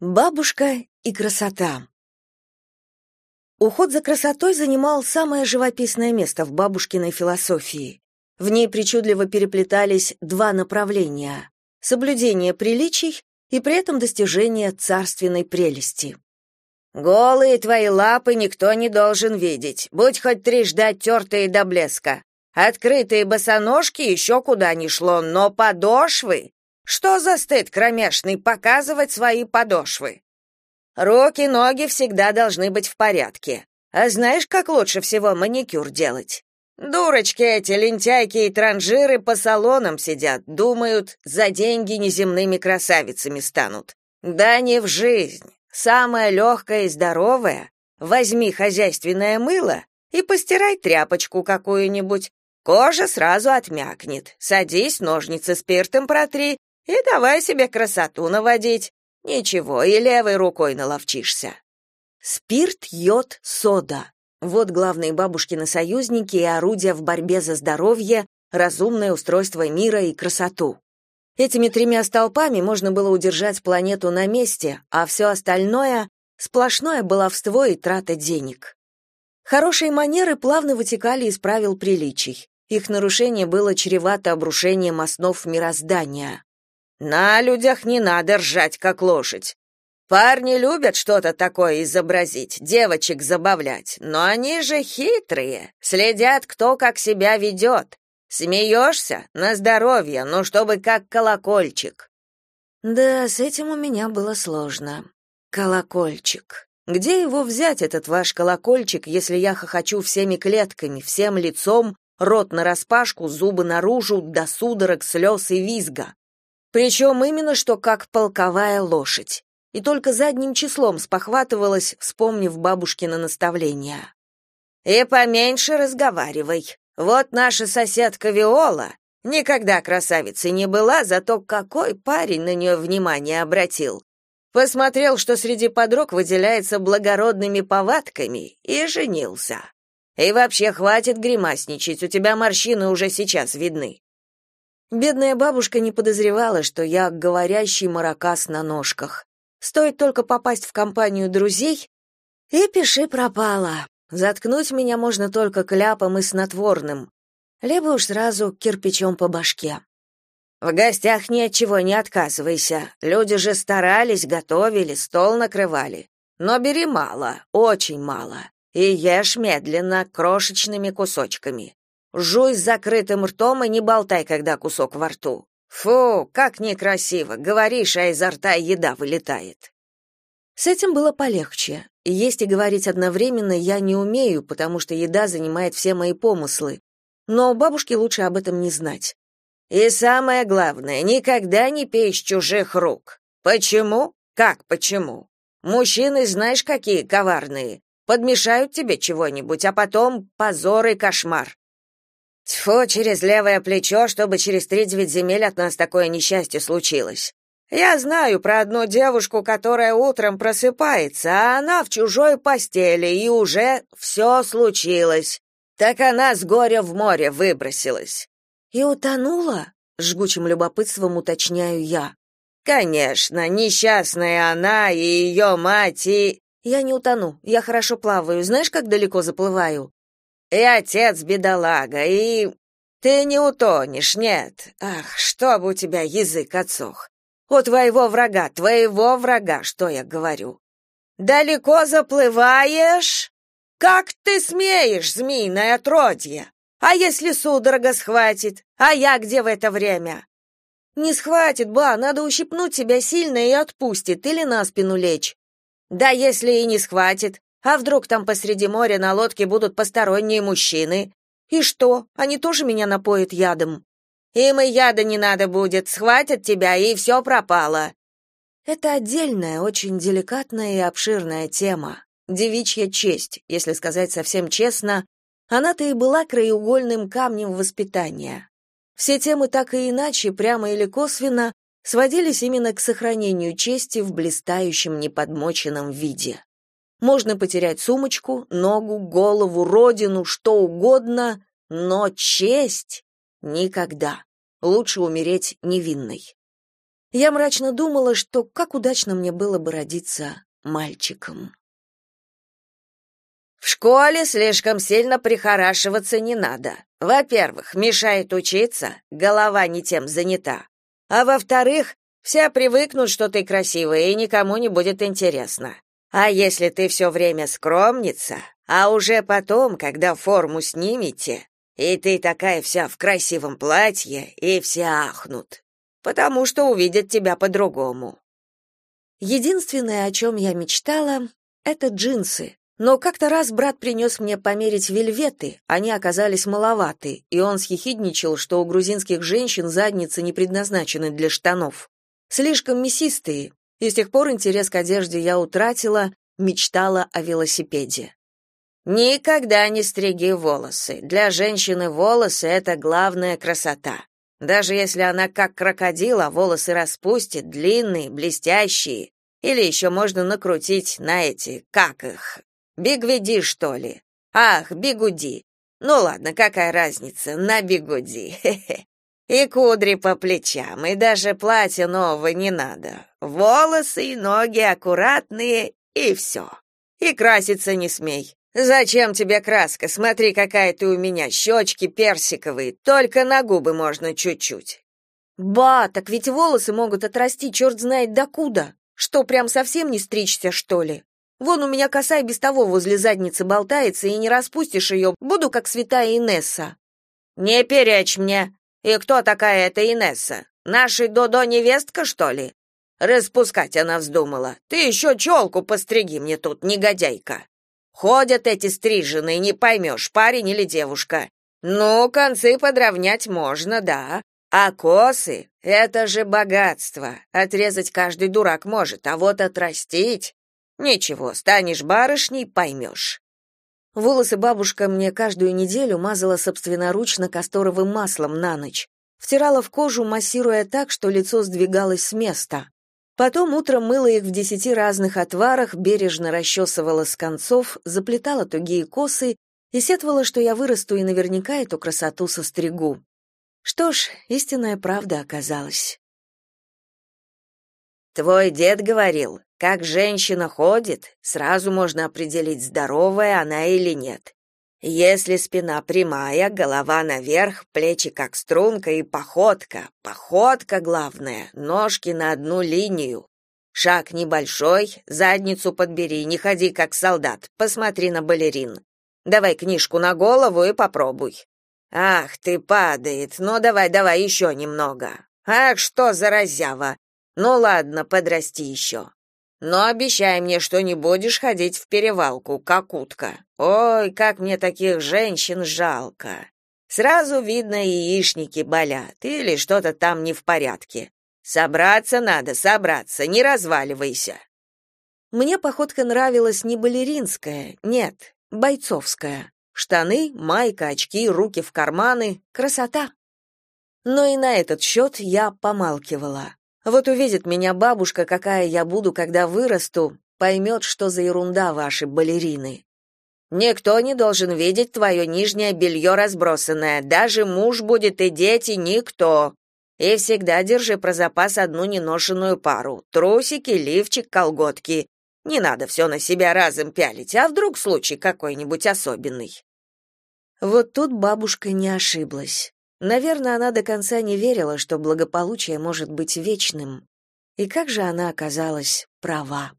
Бабушка и красота. Уход за красотой занимал самое живописное место в бабушкиной философии. В ней причудливо переплетались два направления: соблюдение приличий и при этом достижение царственной прелести. Голые твои лапы никто не должен видеть, будь хоть трижды оттертые до блеска. Открытые босоножки еще куда ни шло, но подошвы что за стыд кромешный показывать свои подошвы? Руки, ноги всегда должны быть в порядке. А знаешь, как лучше всего маникюр делать? Дурочки эти, лентяйки и транжиры по салонам сидят, думают, за деньги неземными красавицами станут. Да не в жизнь. Самое легкое и здоровое — возьми хозяйственное мыло и постирай тряпочку какую-нибудь. Кожа сразу отмякнет. Садись, ножницы спиртом протри, и давай себе красоту наводить. Ничего, и левой рукой наловчишься. Спирт, йод, сода. Вот главные бабушкины союзники и орудия в борьбе за здоровье, разумное устройство мира и красоту. Этими тремя столпами можно было удержать планету на месте, а все остальное — сплошное баловство и трата денег. Хорошие манеры плавно вытекали из правил приличий. Их нарушение было чревато обрушением основ мироздания. На людях не надо ржать, как лошадь. Парни любят что-то такое изобразить, девочек забавлять, но они же хитрые, следят, кто как себя ведет. Смеешься? На здоровье, но чтобы как колокольчик. Да, с этим у меня было сложно. Колокольчик. Где его взять, этот ваш колокольчик, если я хохочу всеми клетками, всем лицом, рот нараспашку, зубы наружу, до судорог, слез и визга? Причем именно что как полковая лошадь. И только задним числом спохватывалась, вспомнив бабушкино наставление. «И поменьше разговаривай. Вот наша соседка Виола никогда красавицей не была, зато какой парень на нее внимание обратил. Посмотрел, что среди подруг выделяется благородными повадками, и женился. И вообще хватит гримасничать, у тебя морщины уже сейчас видны. Бедная бабушка не подозревала, что я говорящий маракас на ножках. Стоит только попасть в компанию друзей, и пиши пропало. Заткнуть меня можно только кляпом и снотворным, либо уж сразу кирпичом по башке. В гостях ни от чего не отказывайся. Люди же старались, готовили, стол накрывали. Но бери мало, очень мало. И ешь медленно, крошечными кусочками. Жуй с закрытым ртом и не болтай, когда кусок во рту. Фу, как некрасиво. Говоришь, а изо рта еда вылетает. С этим было полегче. Есть и говорить одновременно я не умею, потому что еда занимает все мои помыслы. Но бабушке лучше об этом не знать. И самое главное, никогда не пей с чужих рук. Почему? Как почему? Мужчины, знаешь, какие коварные. Подмешают тебе чего-нибудь, а потом позор и кошмар. Тьфу, через левое плечо, чтобы через три девять земель от нас такое несчастье случилось. Я знаю про одну девушку, которая утром просыпается, а она в чужой постели, и уже все случилось. Так она с горя в море выбросилась. И утонула? Жгучим любопытством уточняю я. Конечно, несчастная она и ее мать, и... Я не утону, я хорошо плаваю. Знаешь, как далеко заплываю? И отец бедолага, и... Ты не утонешь, нет. Ах, чтобы у тебя язык отсох. У твоего врага, твоего врага, что я говорю. Далеко заплываешь? Как ты смеешь, змеиное отродье? А если судорога схватит? А я где в это время? Не схватит, ба, надо ущипнуть себя сильно и отпустит или на спину лечь. Да если и не схватит, а вдруг там посреди моря на лодке будут посторонние мужчины? И что? Они тоже меня напоят ядом. Им и яда не надо будет, схватят тебя, и все пропало. Это отдельная, очень деликатная и обширная тема. Девичья честь, если сказать совсем честно, она-то и была краеугольным камнем воспитания. Все темы так и иначе, прямо или косвенно, сводились именно к сохранению чести в блистающем неподмоченном виде. Можно потерять сумочку, ногу, голову, родину, что угодно, но честь никогда. Лучше умереть невинной. Я мрачно думала, что как удачно мне было бы родиться мальчиком. В школе слишком сильно прихорашиваться не надо. Во-первых, мешает учиться, голова не тем занята. А во-вторых, все привыкнут, что ты красивая, и никому не будет интересно. А если ты все время скромница, а уже потом, когда форму снимете, и ты такая вся в красивом платье, и все ахнут, потому что увидят тебя по-другому. Единственное, о чем я мечтала, это джинсы. Но как-то раз брат принес мне померить вельветы, они оказались маловаты, и он съехидничал, что у грузинских женщин задницы не предназначены для штанов. Слишком мясистые, и с тех пор интерес к одежде я утратила, мечтала о велосипеде. Никогда не стриги волосы. Для женщины волосы это главная красота. Даже если она как крокодил, а волосы распустит, длинные, блестящие, или еще можно накрутить на эти, как их, бигведи, что ли? Ах, бигуди. Ну ладно, какая разница, на бигуди. Хе-хе. И кудри по плечам, и даже платья нового не надо. Волосы и ноги аккуратные, и все. И краситься не смей. Зачем тебе краска? Смотри, какая ты у меня, щечки персиковые, только на губы можно чуть-чуть. Ба, так ведь волосы могут отрасти черт знает докуда. Что, прям совсем не стричься, что ли? Вон у меня коса и без того возле задницы болтается, и не распустишь ее, буду как святая Инесса. Не перечь мне, и кто такая эта Инесса? Нашей Додо невестка, что ли? Распускать она вздумала. Ты еще челку постриги мне тут, негодяйка. Ходят эти стриженные, не поймешь, парень или девушка. Ну, концы подровнять можно, да. А косы — это же богатство. Отрезать каждый дурак может, а вот отрастить... Ничего, станешь барышней, поймешь. Волосы бабушка мне каждую неделю мазала собственноручно касторовым маслом на ночь. Втирала в кожу, массируя так, что лицо сдвигалось с места. Потом утром мыла их в десяти разных отварах, бережно расчесывала с концов, заплетала тугие косы и сетовала, что я вырасту и наверняка эту красоту состригу. Что ж, истинная правда оказалась. Твой дед говорил, как женщина ходит, сразу можно определить, здоровая она или нет. Если спина прямая, голова наверх, плечи как струнка и походка. Походка главное, ножки на одну линию. Шаг небольшой, задницу подбери, не ходи как солдат. Посмотри на балерин. Давай книжку на голову и попробуй. Ах, ты падает. Ну давай, давай еще немного. Ах, что за разява. Ну ладно, подрасти еще. Но обещай мне, что не будешь ходить в перевалку, как утка. Ой, как мне таких женщин жалко. Сразу видно, яичники болят или что-то там не в порядке. Собраться надо, собраться, не разваливайся. Мне походка нравилась не балеринская, нет, бойцовская. Штаны, майка, очки, руки в карманы красота. Но и на этот счет я помалкивала. Вот увидит меня бабушка, какая я буду, когда вырасту, поймет, что за ерунда ваши балерины. Никто не должен видеть твое нижнее белье разбросанное, даже муж будет и дети, никто. И всегда держи про запас одну неношенную пару: трусики, лифчик, колготки. Не надо все на себя разом пялить, а вдруг случай какой-нибудь особенный. Вот тут бабушка не ошиблась. Наверное, она до конца не верила, что благополучие может быть вечным. И как же она оказалась права.